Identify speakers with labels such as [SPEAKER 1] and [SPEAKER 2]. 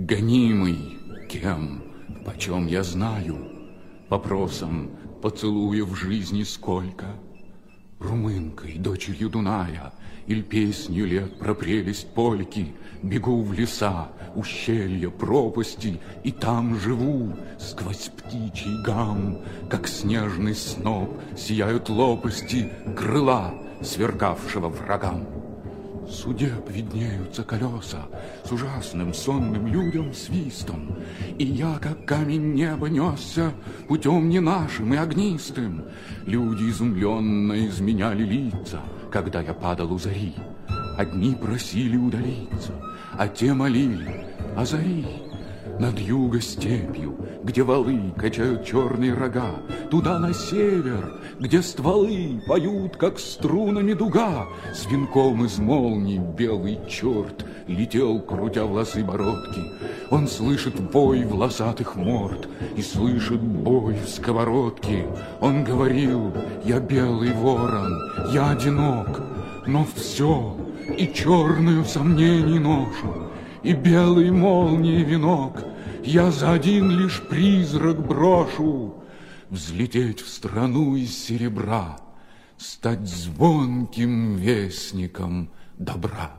[SPEAKER 1] Гонимый кем, почем я знаю, Вопросом в жизни сколько. Румынкой, дочерью Дуная, Иль песню лет про прелесть польки, Бегу в леса, ущелья, пропасти, И там живу сквозь птичий гам, Как снежный сноп сияют лопасти Крыла, свергавшего врагам. Судеб виднеются колеса С ужасным сонным людям свистом, И я, как камень неба, несся Путем не нашим и огнистым. Люди изумленно изменяли лица, Когда я падал у зари. Одни просили удалиться, А те молили о зари. Над юго-степью, где валы качают черные рога, Туда на север, где стволы поют, как струнами дуга, С венком из молний белый черт летел, крутя волосы бородки. Он слышит бой волосатых морд и слышит бой в сковородке. Он говорил, я белый ворон, я одинок, но все, и черную сомнений ношу, и белый молнии венок я за один лишь призрак брошу Взлететь в страну из серебра, Стать звонким вестником добра.